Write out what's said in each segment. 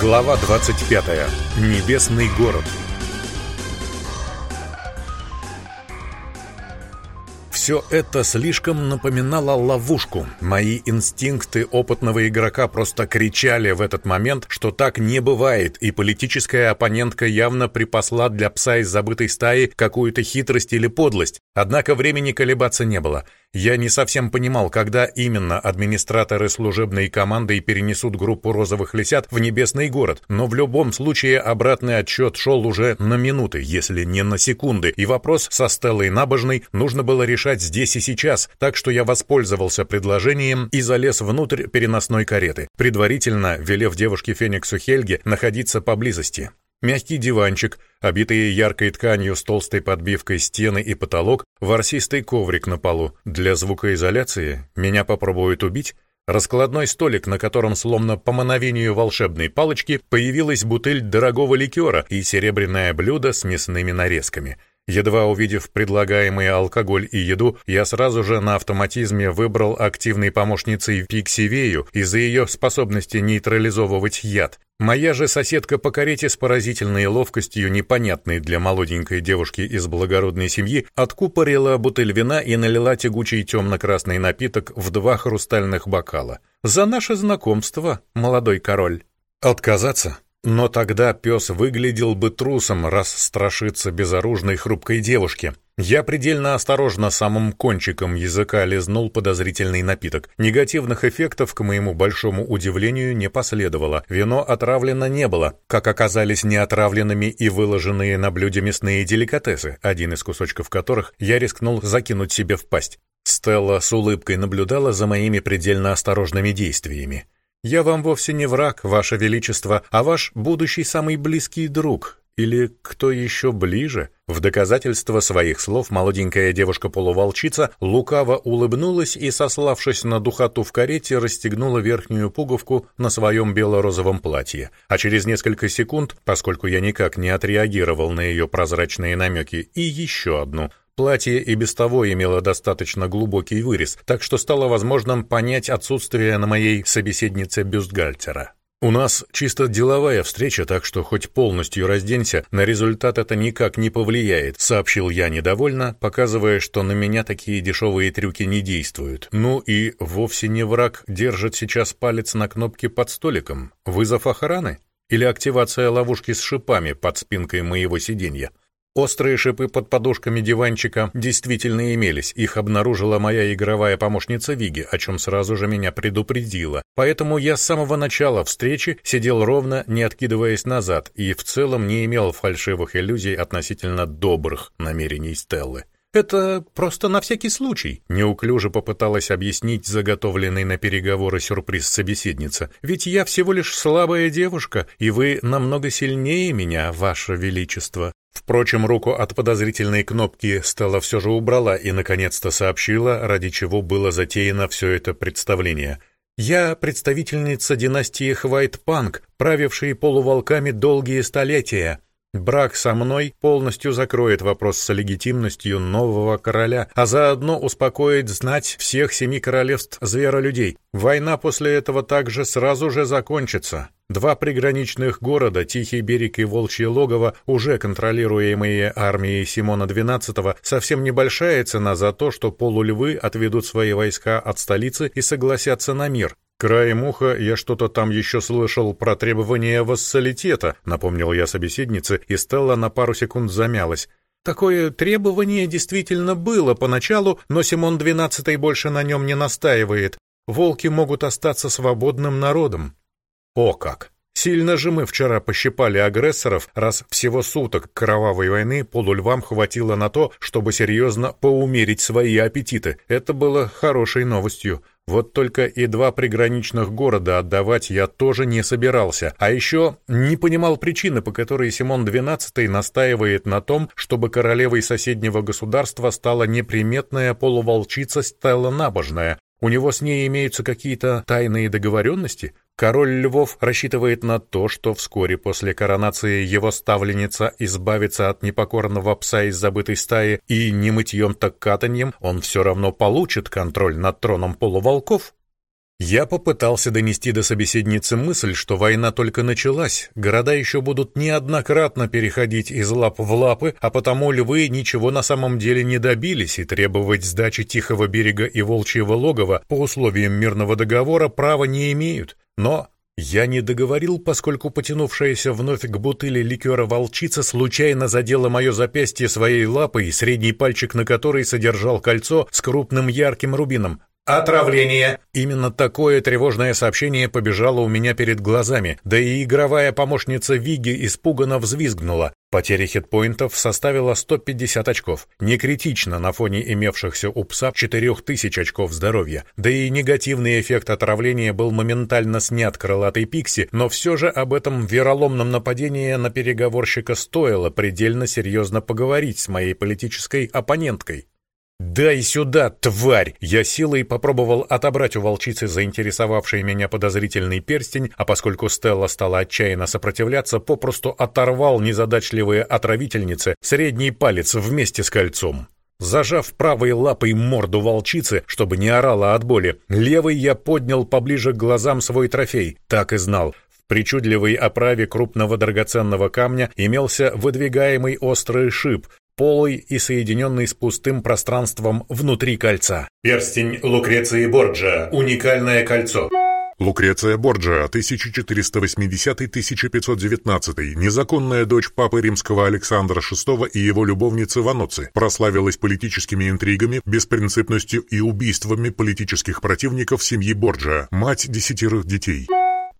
Глава 25. Небесный город. Все это слишком напоминало ловушку. Мои инстинкты опытного игрока просто кричали в этот момент, что так не бывает, и политическая оппонентка явно припасла для пса из забытой стаи какую-то хитрость или подлость. Однако времени колебаться не было. Я не совсем понимал, когда именно администраторы служебной команды перенесут группу розовых лисят в небесный город, но в любом случае обратный отчет шел уже на минуты, если не на секунды, и вопрос со Стеллой Набожной нужно было решать здесь и сейчас, так что я воспользовался предложением и залез внутрь переносной кареты, предварительно велев девушке Фениксу Хельге находиться поблизости. Мягкий диванчик, обитые яркой тканью с толстой подбивкой стены и потолок, ворсистый коврик на полу. Для звукоизоляции меня попробуют убить. Раскладной столик, на котором, словно по мановению волшебной палочки, появилась бутыль дорогого ликера и серебряное блюдо с мясными нарезками — Едва увидев предлагаемый алкоголь и еду, я сразу же на автоматизме выбрал активной помощницей Пиксивею из-за ее способности нейтрализовывать яд. Моя же соседка по карете с поразительной ловкостью, непонятной для молоденькой девушки из благородной семьи, откупорила бутыль вина и налила тягучий темно-красный напиток в два хрустальных бокала. «За наше знакомство, молодой король!» «Отказаться?» Но тогда пес выглядел бы трусом, раз страшится безоружной хрупкой девушки. Я предельно осторожно самым кончиком языка лизнул подозрительный напиток. Негативных эффектов, к моему большому удивлению, не последовало. Вино отравлено не было, как оказались неотравленными и выложенные на блюде мясные деликатесы, один из кусочков которых я рискнул закинуть себе в пасть. Стелла с улыбкой наблюдала за моими предельно осторожными действиями. «Я вам вовсе не враг, ваше величество, а ваш будущий самый близкий друг. Или кто еще ближе?» В доказательство своих слов молоденькая девушка-полуволчица лукаво улыбнулась и, сославшись на духоту в карете, расстегнула верхнюю пуговку на своем бело-розовом платье. А через несколько секунд, поскольку я никак не отреагировал на ее прозрачные намеки, и еще одну. Платье и без того имело достаточно глубокий вырез, так что стало возможным понять отсутствие на моей собеседнице бюстгальтера. «У нас чисто деловая встреча, так что хоть полностью разденься, на результат это никак не повлияет», — сообщил я недовольно, показывая, что на меня такие дешевые трюки не действуют. Ну и вовсе не враг держит сейчас палец на кнопке под столиком. Вызов охраны? Или активация ловушки с шипами под спинкой моего сиденья? Острые шипы под подушками диванчика действительно имелись, их обнаружила моя игровая помощница Виги, о чем сразу же меня предупредила. Поэтому я с самого начала встречи сидел ровно, не откидываясь назад, и в целом не имел фальшивых иллюзий относительно добрых намерений Стеллы. «Это просто на всякий случай», — неуклюже попыталась объяснить заготовленный на переговоры сюрприз собеседница. «Ведь я всего лишь слабая девушка, и вы намного сильнее меня, ваше величество». Впрочем, руку от подозрительной кнопки Стелла все же убрала и, наконец-то, сообщила, ради чего было затеяно все это представление. «Я представительница династии Хвайт-Панк, правившей полуволками долгие столетия». Брак со мной полностью закроет вопрос с легитимностью нового короля, а заодно успокоит знать всех семи королевств зверолюдей. Война после этого также сразу же закончится. Два приграничных города, Тихий берег и Волчье логово, уже контролируемые армией Симона XII, совсем небольшая цена за то, что полульвы отведут свои войска от столицы и согласятся на мир. «Краем уха я что-то там еще слышал про требования вассалитета», напомнил я собеседнице, и Стелла на пару секунд замялась. Такое требование действительно было поначалу, но Симон XII больше на нем не настаивает. Волки могут остаться свободным народом. О как! Сильно же мы вчера пощипали агрессоров, раз всего суток кровавой войны полульвам хватило на то, чтобы серьезно поумерить свои аппетиты. Это было хорошей новостью. Вот только и два приграничных города отдавать я тоже не собирался, а еще не понимал причины, по которой Симон XII настаивает на том, чтобы королевой соседнего государства стала неприметная полуволчица Стелла Набожная. У него с ней имеются какие-то тайные договоренности? Король Львов рассчитывает на то, что вскоре после коронации его ставленница избавится от непокорного пса из забытой стаи, и не мытьем так катаньем он все равно получит контроль над троном полуволков. Я попытался донести до собеседницы мысль, что война только началась, города еще будут неоднократно переходить из лап в лапы, а потому львы ничего на самом деле не добились, и требовать сдачи Тихого берега и Волчьего логова по условиям мирного договора права не имеют. Но я не договорил, поскольку потянувшаяся вновь к бутыли ликера волчица случайно задела мое запястье своей лапой, средний пальчик на которой содержал кольцо с крупным ярким рубином. «Отравление!» Именно такое тревожное сообщение побежало у меня перед глазами, да и игровая помощница Виги испуганно взвизгнула. Потеря хитпоинтов составила 150 очков. Не критично на фоне имевшихся у пса 4000 очков здоровья. Да и негативный эффект отравления был моментально снят крылатой Пикси, но все же об этом вероломном нападении на переговорщика стоило предельно серьезно поговорить с моей политической оппоненткой. «Дай сюда, тварь!» Я силой попробовал отобрать у волчицы заинтересовавший меня подозрительный перстень, а поскольку Стелла стала отчаянно сопротивляться, попросту оторвал незадачливые отравительницы средний палец вместе с кольцом. Зажав правой лапой морду волчицы, чтобы не орала от боли, левой я поднял поближе к глазам свой трофей. Так и знал. В причудливой оправе крупного драгоценного камня имелся выдвигаемый острый шип, полый и соединенный с пустым пространством внутри кольца. Перстень Лукреции Борджа. Уникальное кольцо. Лукреция Борджа, 1480-1519, незаконная дочь папы римского Александра VI и его любовницы Ваноци, прославилась политическими интригами, беспринципностью и убийствами политических противников семьи Борджа, мать десятерых детей.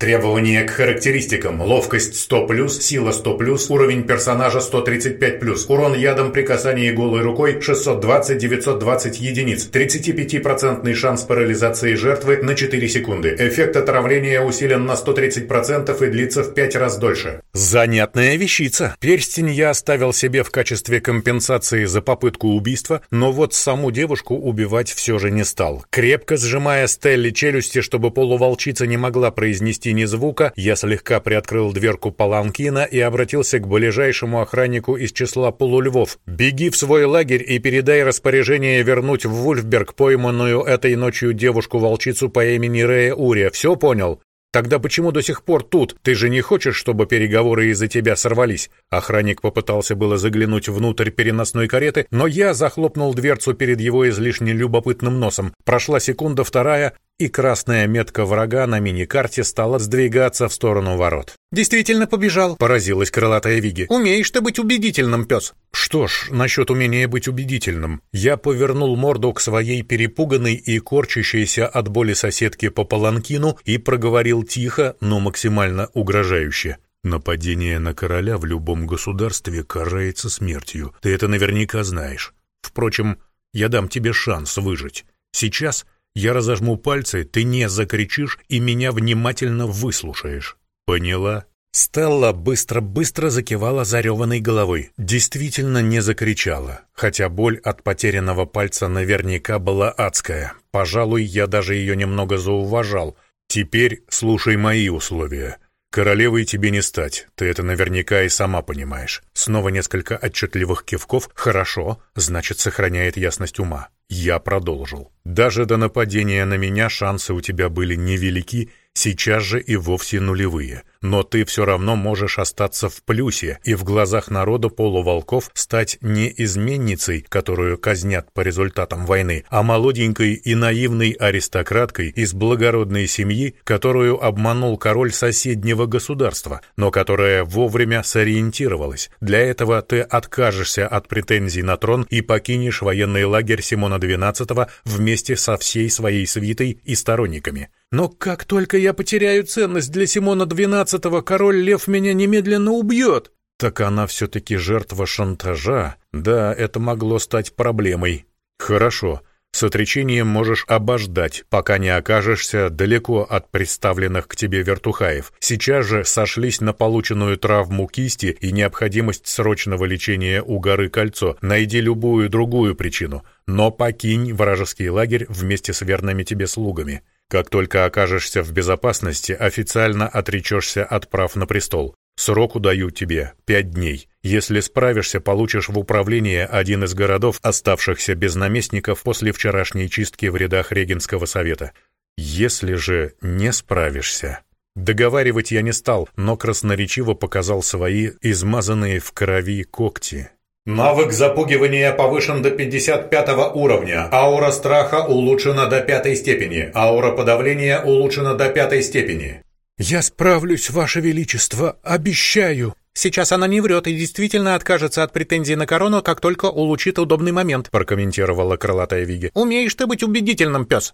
Требования к характеристикам. Ловкость 100+, сила 100+, уровень персонажа 135+, урон ядом при касании голой рукой 620-920 единиц, 35% шанс парализации жертвы на 4 секунды. Эффект отравления усилен на 130% и длится в 5 раз дольше. Занятная вещица. Перстень я оставил себе в качестве компенсации за попытку убийства, но вот саму девушку убивать все же не стал. Крепко сжимая Стелли челюсти, чтобы полуволчица не могла произнести почти ни звука, я слегка приоткрыл дверку паланкина и обратился к ближайшему охраннику из числа полульвов. «Беги в свой лагерь и передай распоряжение вернуть в Вульфберг пойманную этой ночью девушку-волчицу по имени Рея Урия. Все понял?» «Тогда почему до сих пор тут? Ты же не хочешь, чтобы переговоры из-за тебя сорвались?» Охранник попытался было заглянуть внутрь переносной кареты, но я захлопнул дверцу перед его излишне любопытным носом. Прошла секунда, вторая, и красная метка врага на мини-карте стала сдвигаться в сторону ворот. «Действительно побежал», — поразилась крылатая Виги. «Умеешь ты быть убедительным, пес». «Что ж, насчет умения быть убедительным». Я повернул морду к своей перепуганной и корчащейся от боли соседке по паланкину и проговорил тихо, но максимально угрожающе. «Нападение на короля в любом государстве карается смертью. Ты это наверняка знаешь. Впрочем, я дам тебе шанс выжить. Сейчас я разожму пальцы, ты не закричишь и меня внимательно выслушаешь. Поняла? Стелла быстро-быстро закивала зареванной головой. Действительно не закричала, хотя боль от потерянного пальца наверняка была адская. Пожалуй, я даже ее немного зауважал. Теперь слушай мои условия. Королевой тебе не стать, ты это наверняка и сама понимаешь. Снова несколько отчетливых кивков. Хорошо, значит, сохраняет ясность ума. Я продолжил. Даже до нападения на меня шансы у тебя были невелики, сейчас же и вовсе нулевые. Но ты все равно можешь остаться в плюсе и в глазах народа полуволков стать не изменницей, которую казнят по результатам войны, а молоденькой и наивной аристократкой из благородной семьи, которую обманул король соседнего государства, но которая вовремя сориентировалась. Для этого ты откажешься от претензий на трон и покинешь военный лагерь Симона XII вместе со всей своей свитой и сторонниками. Но как только я потеряю ценность для Симона XII, король Лев меня немедленно убьет. Так она все-таки жертва шантажа. Да, это могло стать проблемой. Хорошо. С отречением можешь обождать, пока не окажешься далеко от представленных к тебе вертухаев. Сейчас же сошлись на полученную травму кисти и необходимость срочного лечения у горы Кольцо. Найди любую другую причину, но покинь вражеский лагерь вместе с верными тебе слугами. Как только окажешься в безопасности, официально отречешься от прав на престол. Сроку даю тебе пять дней. Если справишься, получишь в управление один из городов, оставшихся без наместников после вчерашней чистки в рядах Регенского совета. Если же не справишься... Договаривать я не стал, но красноречиво показал свои измазанные в крови когти. Навык запугивания повышен до 55 уровня. Аура страха улучшена до пятой степени. Аура подавления улучшена до пятой степени. «Я справлюсь, Ваше Величество, обещаю!» «Сейчас она не врет и действительно откажется от претензий на корону, как только улучит удобный момент», прокомментировала крылатая Виги. «Умеешь ты быть убедительным, пес!»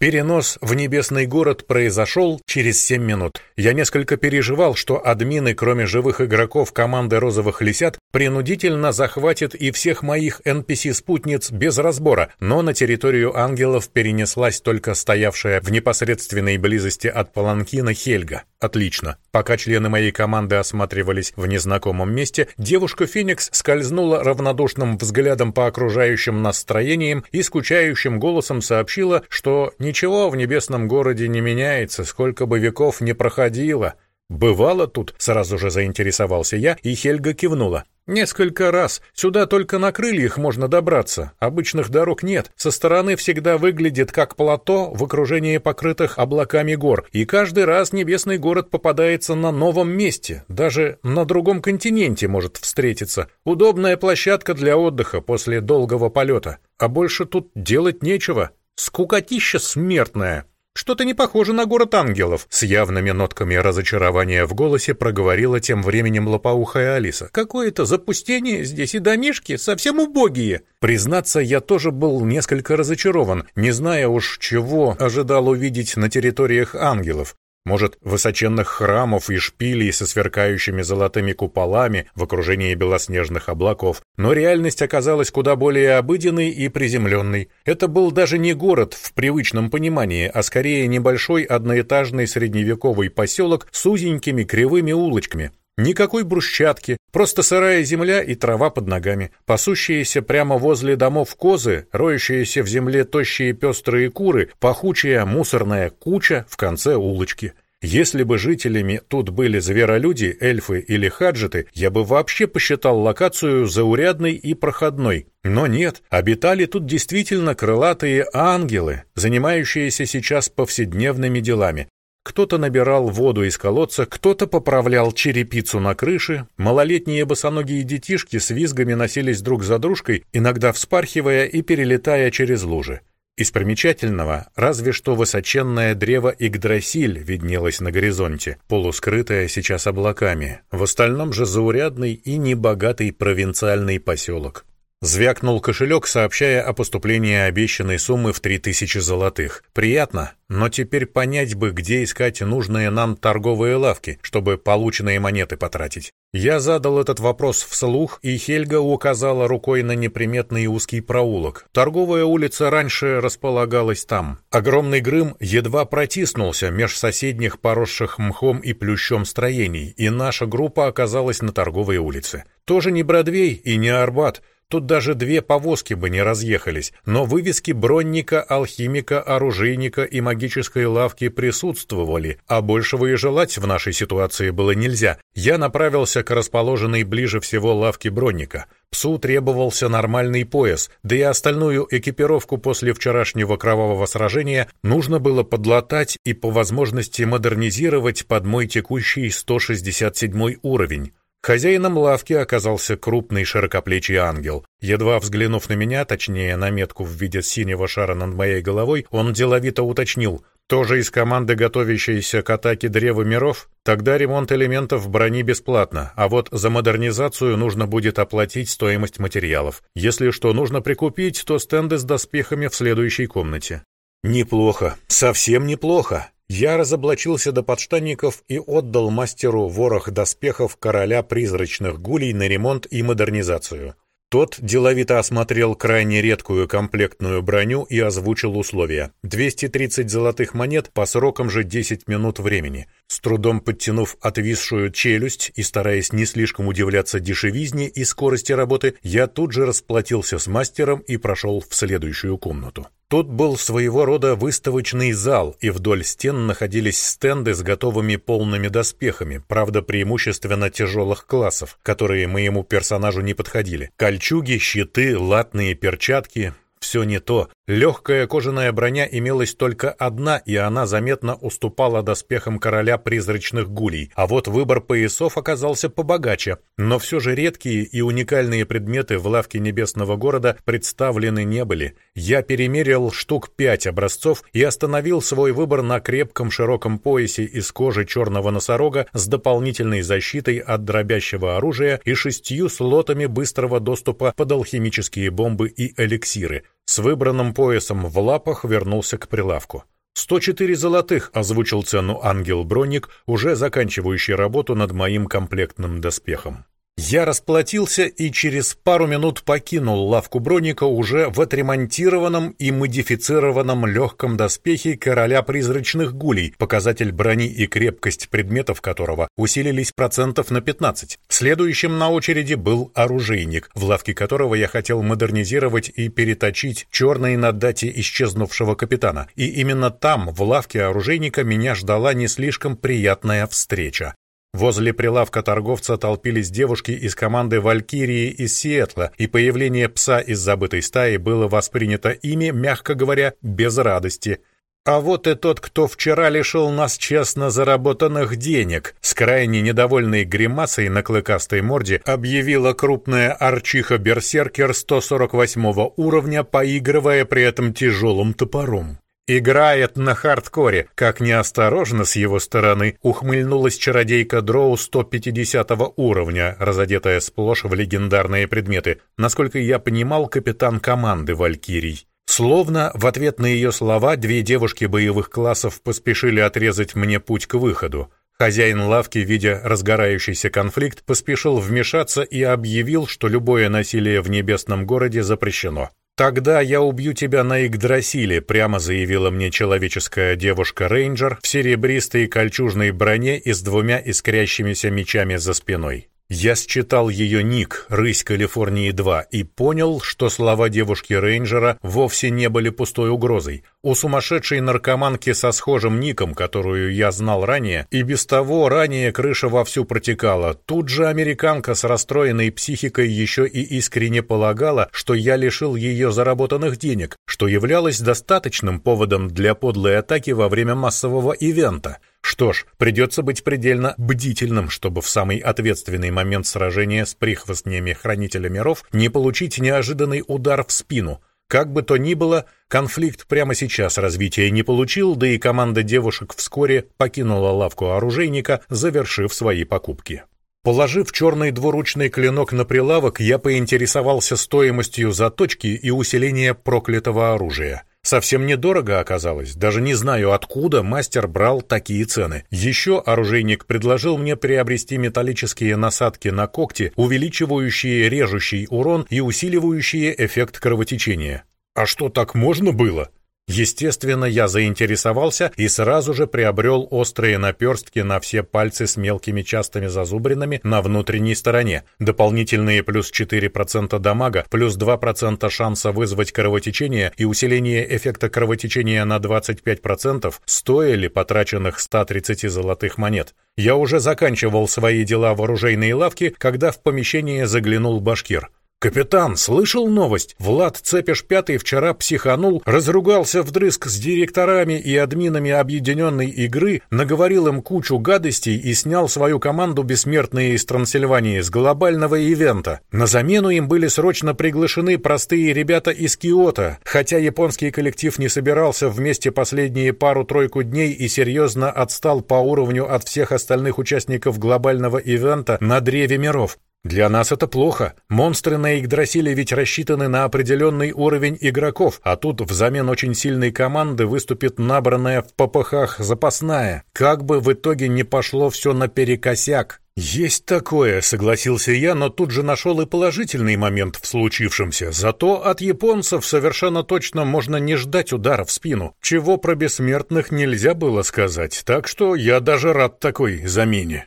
Перенос в небесный город произошел через 7 минут. Я несколько переживал, что админы, кроме живых игроков команды «Розовых лисят», принудительно захватят и всех моих NPC-спутниц без разбора, но на территорию ангелов перенеслась только стоявшая в непосредственной близости от Паланкина Хельга. Отлично. Пока члены моей команды осматривались в незнакомом месте, девушка Феникс скользнула равнодушным взглядом по окружающим настроениям и скучающим голосом сообщила, что ничего в небесном городе не меняется, сколько бы веков не проходило. «Бывало тут?» — сразу же заинтересовался я, и Хельга кивнула. «Несколько раз. Сюда только на крыльях можно добраться. Обычных дорог нет. Со стороны всегда выглядит как плато в окружении покрытых облаками гор. И каждый раз небесный город попадается на новом месте. Даже на другом континенте может встретиться. Удобная площадка для отдыха после долгого полета. А больше тут делать нечего. Скукотища смертная». «Что-то не похоже на город ангелов», — с явными нотками разочарования в голосе проговорила тем временем лопоухая Алиса. «Какое-то запустение здесь и домишки совсем убогие». Признаться, я тоже был несколько разочарован, не зная уж, чего ожидал увидеть на территориях ангелов. Может, высоченных храмов и шпилей со сверкающими золотыми куполами в окружении белоснежных облаков. Но реальность оказалась куда более обыденной и приземленной. Это был даже не город в привычном понимании, а скорее небольшой одноэтажный средневековый поселок с узенькими кривыми улочками. Никакой брусчатки, просто сырая земля и трава под ногами, пасущиеся прямо возле домов козы, роющиеся в земле тощие пестрые куры, пахучая мусорная куча в конце улочки. Если бы жителями тут были зверолюди, эльфы или хаджеты, я бы вообще посчитал локацию заурядной и проходной. Но нет, обитали тут действительно крылатые ангелы, занимающиеся сейчас повседневными делами. Кто-то набирал воду из колодца, кто-то поправлял черепицу на крыше, малолетние босоногие детишки с визгами носились друг за дружкой, иногда вспархивая и перелетая через лужи. Из примечательного разве что высоченное древо Игдрасиль виднелось на горизонте, полускрытое сейчас облаками. В остальном же заурядный и небогатый провинциальный поселок. Звякнул кошелек, сообщая о поступлении обещанной суммы в 3000 золотых. Приятно, но теперь понять бы, где искать нужные нам торговые лавки, чтобы полученные монеты потратить. Я задал этот вопрос вслух, и Хельга указала рукой на неприметный узкий проулок. Торговая улица раньше располагалась там. Огромный Грым едва протиснулся меж соседних поросших мхом и плющом строений, и наша группа оказалась на торговой улице. Тоже не Бродвей и не Арбат, Тут даже две повозки бы не разъехались, но вывески бронника, алхимика, оружейника и магической лавки присутствовали, а большего и желать в нашей ситуации было нельзя. Я направился к расположенной ближе всего лавке бронника. Псу требовался нормальный пояс, да и остальную экипировку после вчерашнего кровавого сражения нужно было подлатать и по возможности модернизировать под мой текущий 167 уровень. Хозяином лавки оказался крупный широкоплечий ангел. Едва взглянув на меня, точнее на метку в виде синего шара над моей головой, он деловито уточнил. «Тоже из команды, готовящейся к атаке Древа Миров? Тогда ремонт элементов брони бесплатно, а вот за модернизацию нужно будет оплатить стоимость материалов. Если что нужно прикупить, то стенды с доспехами в следующей комнате». «Неплохо, совсем неплохо. Я разоблачился до подштанников и отдал мастеру ворох доспехов короля призрачных гулей на ремонт и модернизацию. Тот деловито осмотрел крайне редкую комплектную броню и озвучил условия. 230 золотых монет по срокам же 10 минут времени. С трудом подтянув отвисшую челюсть и стараясь не слишком удивляться дешевизне и скорости работы, я тут же расплатился с мастером и прошел в следующую комнату. Тут был своего рода выставочный зал, и вдоль стен находились стенды с готовыми полными доспехами, правда преимущественно тяжелых классов, которые моему персонажу не подходили. Кольчуги, щиты, латные перчатки, все не то. Легкая кожаная броня имелась только одна, и она заметно уступала доспехам короля призрачных гулей. А вот выбор поясов оказался побогаче. Но все же редкие и уникальные предметы в лавке Небесного города представлены не были. Я перемерил штук пять образцов и остановил свой выбор на крепком широком поясе из кожи черного носорога с дополнительной защитой от дробящего оружия и шестью слотами быстрого доступа под алхимические бомбы и эликсиры. С выбранным поясом в лапах вернулся к прилавку. «104 золотых», — озвучил цену ангел-броник, уже заканчивающий работу над моим комплектным доспехом. Я расплатился и через пару минут покинул лавку Броника уже в отремонтированном и модифицированном легком доспехе короля призрачных гулей, показатель брони и крепкость предметов которого усилились процентов на 15. Следующим на очереди был оружейник, в лавке которого я хотел модернизировать и переточить черные на дате исчезнувшего капитана. И именно там, в лавке оружейника, меня ждала не слишком приятная встреча. Возле прилавка торговца толпились девушки из команды «Валькирии» из Сиэтла, и появление пса из забытой стаи было воспринято ими, мягко говоря, без радости. А вот и тот, кто вчера лишил нас честно заработанных денег, с крайне недовольной гримасой на клыкастой морде объявила крупная арчиха-берсеркер 148 уровня, поигрывая при этом тяжелым топором. Играет на хардкоре, как неосторожно с его стороны ухмыльнулась чародейка Дроу 150 уровня, разодетая сплошь в легендарные предметы, насколько я понимал, капитан команды Валькирий. Словно в ответ на ее слова две девушки боевых классов поспешили отрезать мне путь к выходу. Хозяин лавки, видя разгорающийся конфликт, поспешил вмешаться и объявил, что любое насилие в небесном городе запрещено. «Тогда я убью тебя на Игдрасиле», — прямо заявила мне человеческая девушка-рейнджер в серебристой кольчужной броне и с двумя искрящимися мечами за спиной. Я считал ее ник «Рысь Калифорнии-2» и понял, что слова девушки-рейнджера вовсе не были пустой угрозой. У сумасшедшей наркоманки со схожим ником, которую я знал ранее, и без того ранее крыша вовсю протекала. Тут же американка с расстроенной психикой еще и искренне полагала, что я лишил ее заработанных денег, что являлось достаточным поводом для подлой атаки во время массового ивента. Что ж, придется быть предельно бдительным, чтобы в самый ответственный момент сражения с прихвостнями Хранителя миров не получить неожиданный удар в спину. Как бы то ни было, конфликт прямо сейчас развития не получил, да и команда девушек вскоре покинула лавку оружейника, завершив свои покупки. Положив черный двуручный клинок на прилавок, я поинтересовался стоимостью заточки и усиления проклятого оружия. Совсем недорого оказалось, даже не знаю, откуда мастер брал такие цены. Еще оружейник предложил мне приобрести металлические насадки на когти, увеличивающие режущий урон и усиливающие эффект кровотечения. А что, так можно было? Естественно, я заинтересовался и сразу же приобрел острые наперстки на все пальцы с мелкими частыми зазубринами на внутренней стороне, дополнительные плюс 4% дамага, плюс 2% шанса вызвать кровотечение и усиление эффекта кровотечения на 25% стоили потраченных 130 золотых монет. Я уже заканчивал свои дела в оружейной лавке, когда в помещение заглянул башкир. «Капитан, слышал новость? Влад Цепеш Пятый вчера психанул, разругался вдрызг с директорами и админами объединенной игры, наговорил им кучу гадостей и снял свою команду «Бессмертные из Трансильвании» с глобального ивента. На замену им были срочно приглашены простые ребята из Киота, хотя японский коллектив не собирался вместе последние пару-тройку дней и серьезно отстал по уровню от всех остальных участников глобального ивента на Древе миров. Для нас это плохо. Монстры на Игдрасиле ведь рассчитаны на определенный уровень игроков, а тут взамен очень сильной команды выступит набранная в ППХ запасная. Как бы в итоге не пошло все наперекосяк. «Есть такое», — согласился я, но тут же нашел и положительный момент в случившемся. Зато от японцев совершенно точно можно не ждать удара в спину, чего про бессмертных нельзя было сказать, так что я даже рад такой замене.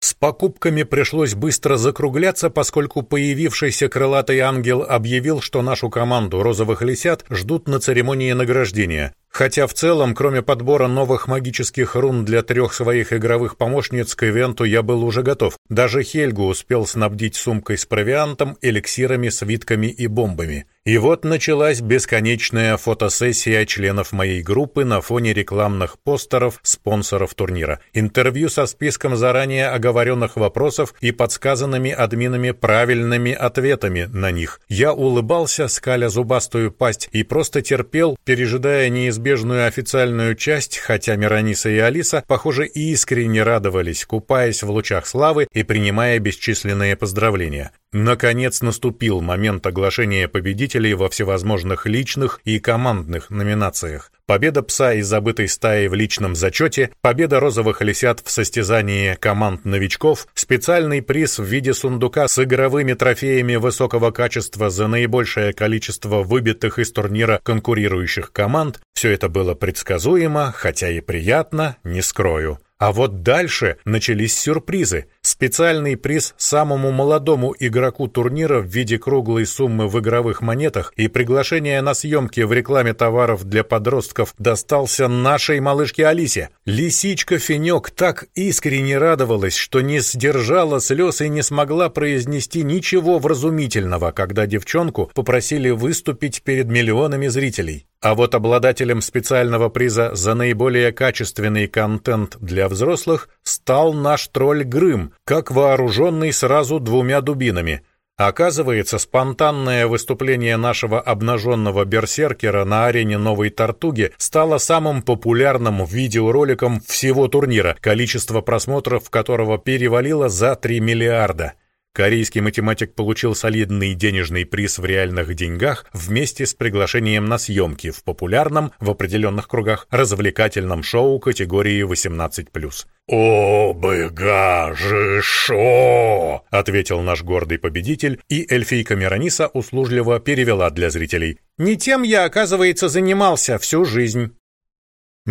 С покупками пришлось быстро закругляться, поскольку появившийся крылатый ангел объявил, что нашу команду розовых лисят ждут на церемонии награждения. Хотя в целом, кроме подбора новых магических рун для трех своих игровых помощниц к ивенту, я был уже готов. Даже Хельгу успел снабдить сумкой с провиантом, эликсирами, свитками и бомбами. И вот началась бесконечная фотосессия членов моей группы на фоне рекламных постеров спонсоров турнира, интервью со списком заранее оговоренных вопросов и подсказанными админами правильными ответами на них. Я улыбался, скаля зубастую пасть, и просто терпел, пережидая неизбежную официальную часть, хотя Мирониса и Алиса, похоже, искренне радовались, купаясь в лучах славы и принимая бесчисленные поздравления. Наконец наступил момент оглашения победителей во всевозможных личных и командных номинациях. Победа пса из забытой стаи в личном зачете, победа розовых лисят в состязании команд новичков, специальный приз в виде сундука с игровыми трофеями высокого качества за наибольшее количество выбитых из турнира конкурирующих команд. Все это было предсказуемо, хотя и приятно, не скрою. А вот дальше начались сюрпризы. Специальный приз самому молодому игроку турнира в виде круглой суммы в игровых монетах и приглашение на съемки в рекламе товаров для подростков достался нашей малышке Алисе. Лисичка Финек так искренне радовалась, что не сдержала слез и не смогла произнести ничего вразумительного, когда девчонку попросили выступить перед миллионами зрителей. А вот обладателем специального приза за наиболее качественный контент для взрослых стал наш тролль Грым, как вооруженный сразу двумя дубинами. Оказывается, спонтанное выступление нашего обнаженного берсеркера на арене Новой Тартуги стало самым популярным видеороликом всего турнира, количество просмотров которого перевалило за 3 миллиарда. Корейский математик получил солидный денежный приз в реальных деньгах вместе с приглашением на съемки в популярном, в определенных кругах, развлекательном шоу категории 18+. «О, быга же шо!» — ответил наш гордый победитель, и эльфийка Мирониса услужливо перевела для зрителей. «Не тем я, оказывается, занимался всю жизнь».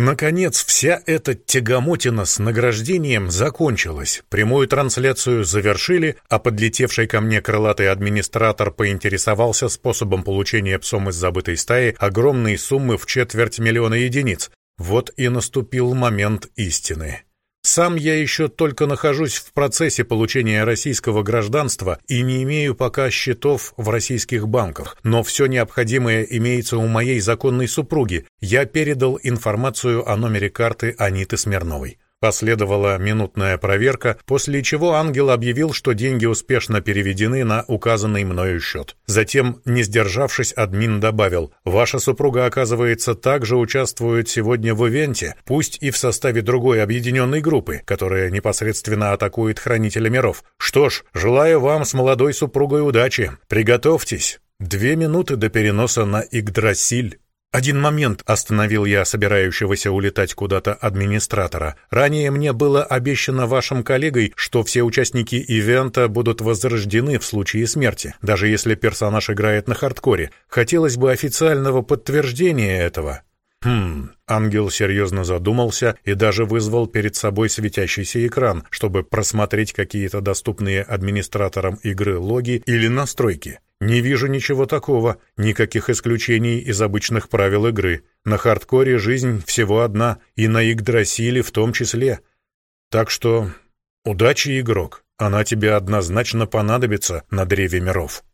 Наконец, вся эта тягомотина с награждением закончилась. Прямую трансляцию завершили, а подлетевший ко мне крылатый администратор поинтересовался способом получения псом из забытой стаи огромной суммы в четверть миллиона единиц. Вот и наступил момент истины. Сам я еще только нахожусь в процессе получения российского гражданства и не имею пока счетов в российских банках, но все необходимое имеется у моей законной супруги. Я передал информацию о номере карты Аниты Смирновой. Последовала минутная проверка, после чего ангел объявил, что деньги успешно переведены на указанный мною счет. Затем, не сдержавшись, админ добавил, «Ваша супруга, оказывается, также участвует сегодня в ивенте, пусть и в составе другой объединенной группы, которая непосредственно атакует Хранителя миров. Что ж, желаю вам с молодой супругой удачи. Приготовьтесь». Две минуты до переноса на Игдрасиль. «Один момент», — остановил я собирающегося улетать куда-то администратора. «Ранее мне было обещано вашим коллегой, что все участники ивента будут возрождены в случае смерти, даже если персонаж играет на хардкоре. Хотелось бы официального подтверждения этого». «Хм...» Ангел серьезно задумался и даже вызвал перед собой светящийся экран, чтобы просмотреть какие-то доступные администраторам игры логи или настройки. Не вижу ничего такого, никаких исключений из обычных правил игры. На хардкоре жизнь всего одна, и на Игдрасиле в том числе. Так что удачи, игрок, она тебе однозначно понадобится на Древе Миров.